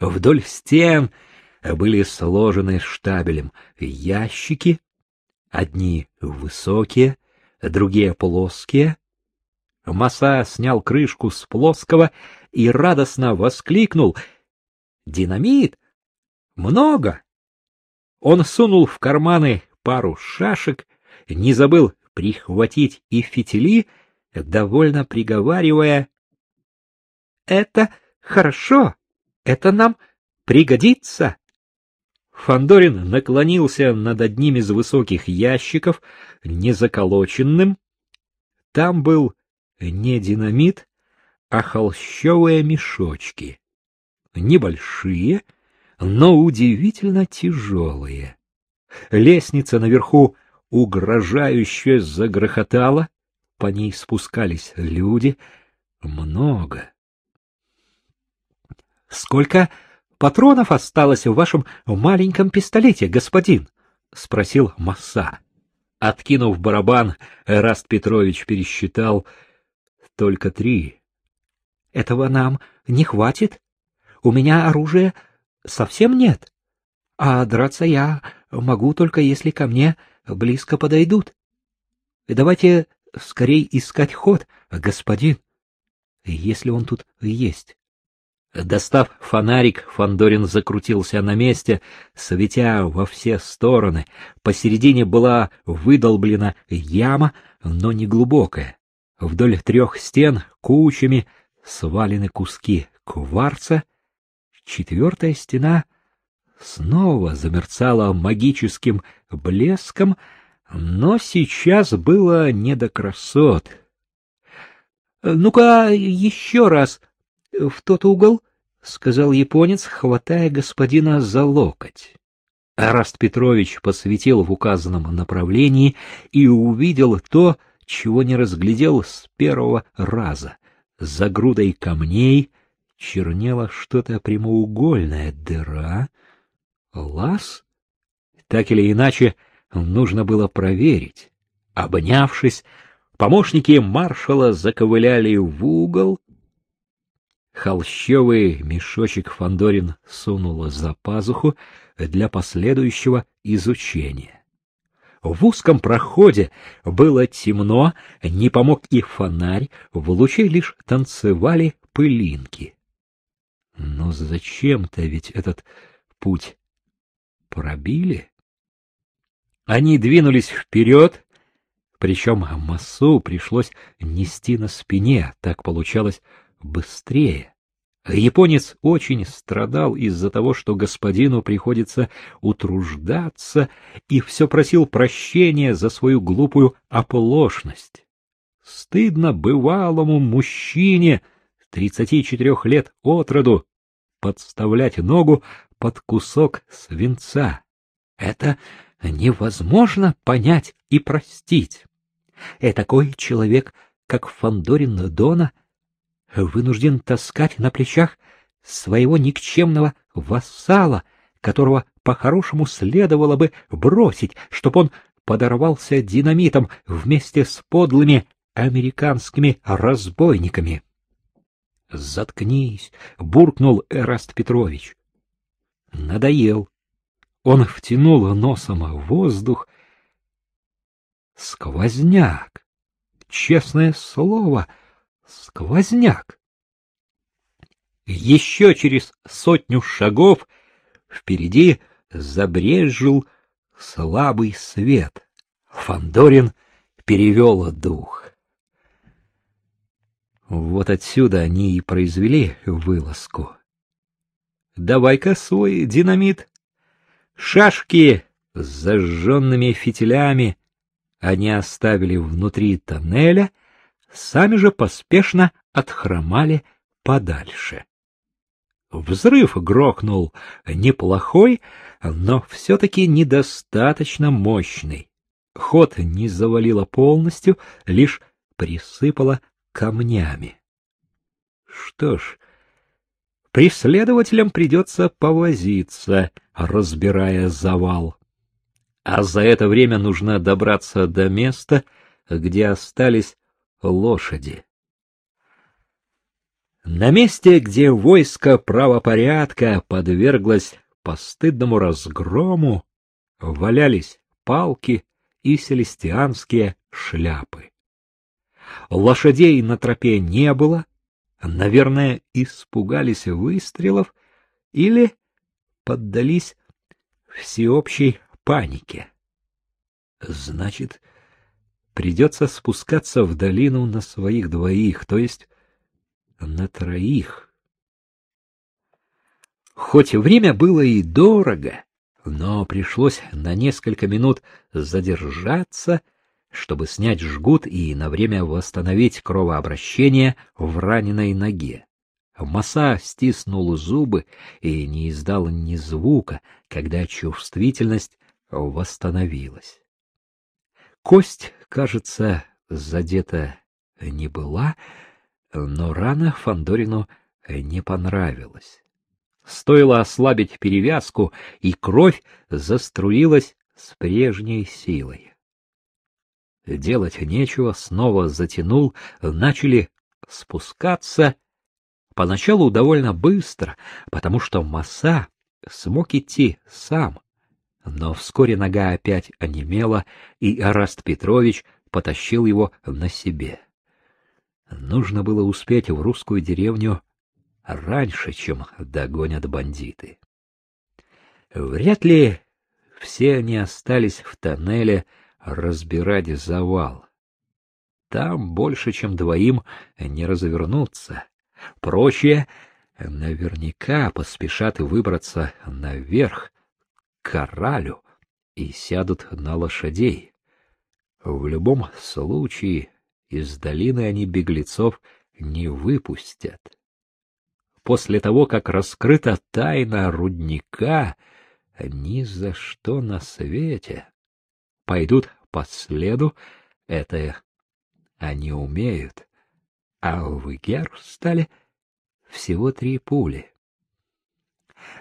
Вдоль стен были сложены штабелем ящики, одни высокие, другие плоские. Маса снял крышку с плоского и радостно воскликнул: "Динамит! Много!" Он сунул в карманы пару шашек, не забыл прихватить и фитили, довольно приговаривая: "Это хорошо, это нам пригодится". Фандорин наклонился над одним из высоких ящиков, незаколоченным. Там был не динамит, а холщовые мешочки. Небольшие, но удивительно тяжелые. Лестница наверху угрожающе загрохотала, по ней спускались люди, много. Сколько патронов осталось в вашем маленьком пистолете, господин? спросил Масса. Откинув барабан, Раст Петрович пересчитал только три. Этого нам не хватит. У меня оружия совсем нет. А драться я могу только если ко мне близко подойдут. Давайте скорей искать ход, господин, если он тут есть. Достав фонарик, Фандорин закрутился на месте, светя во все стороны. Посередине была выдолблена яма, но не глубокая. Вдоль трех стен кучами свалены куски кварца. Четвертая стена снова замерцала магическим блеском, но сейчас было не до красот. — Ну-ка еще раз в тот угол, — сказал японец, хватая господина за локоть. Араст Петрович посветил в указанном направлении и увидел то, чего не разглядел с первого раза. За грудой камней чернела что-то прямоугольная дыра. Лаз? Так или иначе, нужно было проверить. Обнявшись, помощники маршала заковыляли в угол, Холщовый мешочек Фандорин сунула за пазуху для последующего изучения. В узком проходе было темно, не помог и фонарь, в луче лишь танцевали пылинки. Но зачем-то ведь этот путь пробили? Они двинулись вперед, причем массу пришлось нести на спине, так получалось быстрее. Японец очень страдал из-за того, что господину приходится утруждаться, и все просил прощения за свою глупую оплошность. Стыдно бывалому мужчине тридцати четырех лет от роду подставлять ногу под кусок свинца. Это невозможно понять и простить. И такой человек, как Фандорин Дона, вынужден таскать на плечах своего никчемного вассала, которого по-хорошему следовало бы бросить, чтоб он подорвался динамитом вместе с подлыми американскими разбойниками. Заткнись, буркнул Эраст Петрович. Надоел. Он втянул носом воздух. Сквозняк. Честное слово, сквозняк. Еще через сотню шагов впереди забрежил слабый свет. Фандорин перевел дух. Вот отсюда они и произвели вылазку. Давай-ка свой динамит. Шашки с зажженными фитилями они оставили внутри тоннеля сами же поспешно отхромали подальше. Взрыв грохнул неплохой, но все-таки недостаточно мощный. Ход не завалило полностью, лишь присыпало камнями. Что ж, преследователям придется повозиться, разбирая завал. А за это время нужно добраться до места, где остались лошади. На месте, где войско правопорядка подверглось постыдному разгрому, валялись палки и селестианские шляпы. Лошадей на тропе не было, наверное, испугались выстрелов или поддались всеобщей панике. Значит, придется спускаться в долину на своих двоих, то есть на троих. Хоть время было и дорого, но пришлось на несколько минут задержаться, чтобы снять жгут и на время восстановить кровообращение в раненой ноге. Маса стиснул зубы и не издал ни звука, когда чувствительность восстановилась. Кость, кажется, задета не была, но рана Фандорину не понравилась. Стоило ослабить перевязку, и кровь заструилась с прежней силой. Делать нечего, снова затянул, начали спускаться, поначалу довольно быстро, потому что Маса смог идти сам. Но вскоре нога опять онемела, и Араст Петрович потащил его на себе. Нужно было успеть в русскую деревню раньше, чем догонят бандиты. Вряд ли все они остались в тоннеле разбирать завал. Там больше, чем двоим, не развернуться. Прочие наверняка поспешат выбраться наверх, коралю, и сядут на лошадей. В любом случае из долины они беглецов не выпустят. После того, как раскрыта тайна рудника, ни за что на свете пойдут по следу, это они умеют. А в Герстале всего три пули.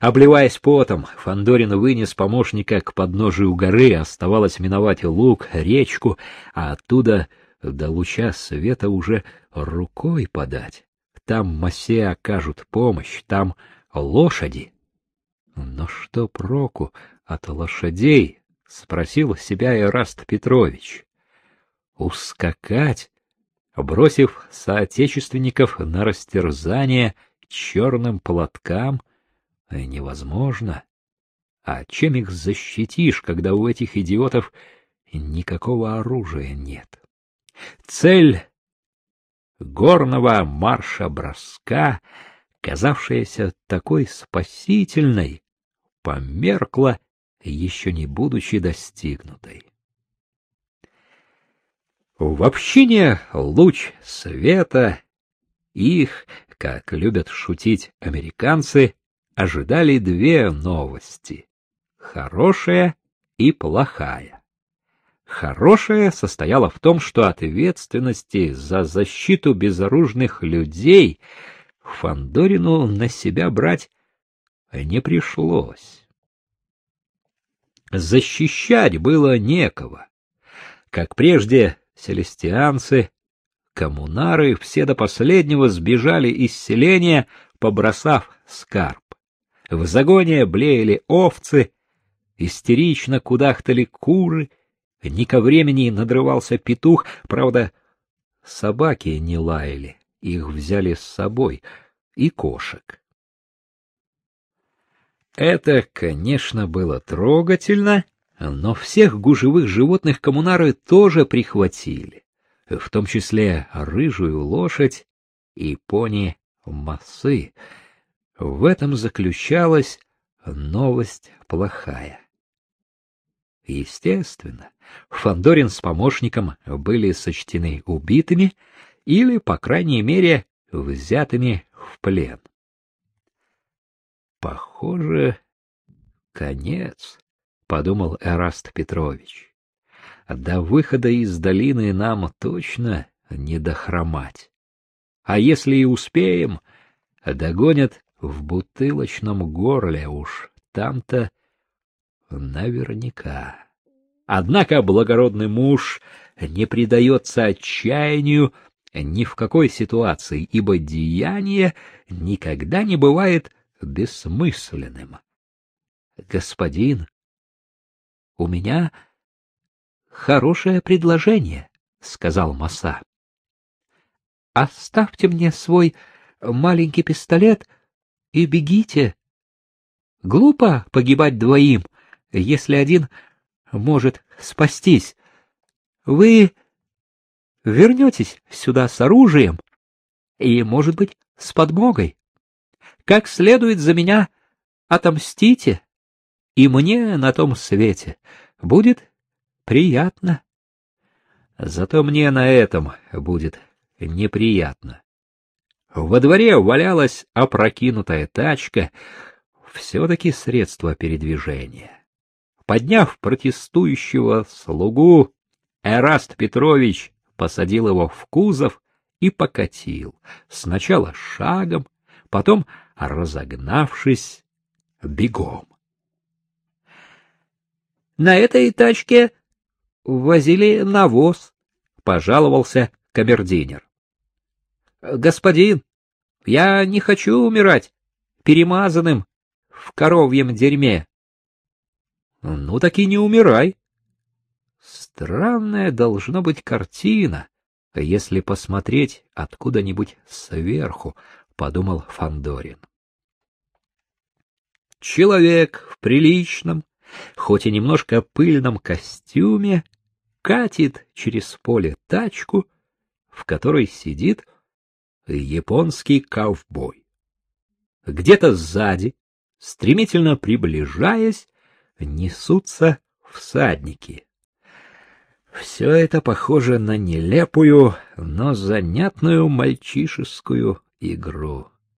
Обливаясь потом, Фандорин вынес помощника к подножию горы, оставалось миновать луг, речку, а оттуда до луча света уже рукой подать. Там массе окажут помощь, там лошади. Но что проку от лошадей? — спросил себя Ираст Петрович. Ускакать, бросив соотечественников на растерзание черным платкам, невозможно. А чем их защитишь, когда у этих идиотов никакого оружия нет? Цель горного марша-броска, казавшаяся такой спасительной, померкла, еще не будучи достигнутой. В общине луч света их, как любят шутить американцы, ожидали две новости — хорошая и плохая. Хорошее состояло в том, что ответственности за защиту безоружных людей Фандорину на себя брать не пришлось. Защищать было некого. Как прежде, селестианцы, коммунары все до последнего сбежали из селения, побросав скарб. В загоне блеяли овцы, истерично кудахтали куры — не ко времени надрывался петух, правда, собаки не лаяли, их взяли с собой, и кошек. Это, конечно, было трогательно, но всех гужевых животных коммунары тоже прихватили, в том числе рыжую лошадь и пони массы. В этом заключалась новость плохая. Естественно, Фандорин с помощником были сочтены убитыми или, по крайней мере, взятыми в плен. Похоже, конец, подумал Эраст Петрович. До выхода из долины нам точно не дохромать. А если и успеем, догонят в бутылочном горле уж там-то Наверняка. Однако благородный муж не предается отчаянию, ни в какой ситуации, ибо деяние никогда не бывает бессмысленным. Господин, у меня хорошее предложение, сказал Маса. Оставьте мне свой маленький пистолет и бегите. Глупо погибать двоим, если один может спастись. Вы вернетесь сюда с оружием и, может быть, с подмогой. Как следует за меня отомстите, и мне на том свете будет приятно. Зато мне на этом будет неприятно. Во дворе валялась опрокинутая тачка, все-таки средство передвижения. Подняв протестующего слугу, Эраст Петрович посадил его в кузов и покатил, сначала шагом, потом, разогнавшись, бегом. На этой тачке возили навоз, пожаловался камердинер. Господин, я не хочу умирать перемазанным в коровьем дерьме. Ну так и не умирай. Странная должна быть картина, если посмотреть откуда-нибудь сверху, подумал Фандорин. Человек в приличном, хоть и немножко пыльном костюме катит через поле тачку, в которой сидит японский ковбой. Где-то сзади, стремительно приближаясь, несутся всадники. Все это похоже на нелепую, но занятную мальчишескую игру.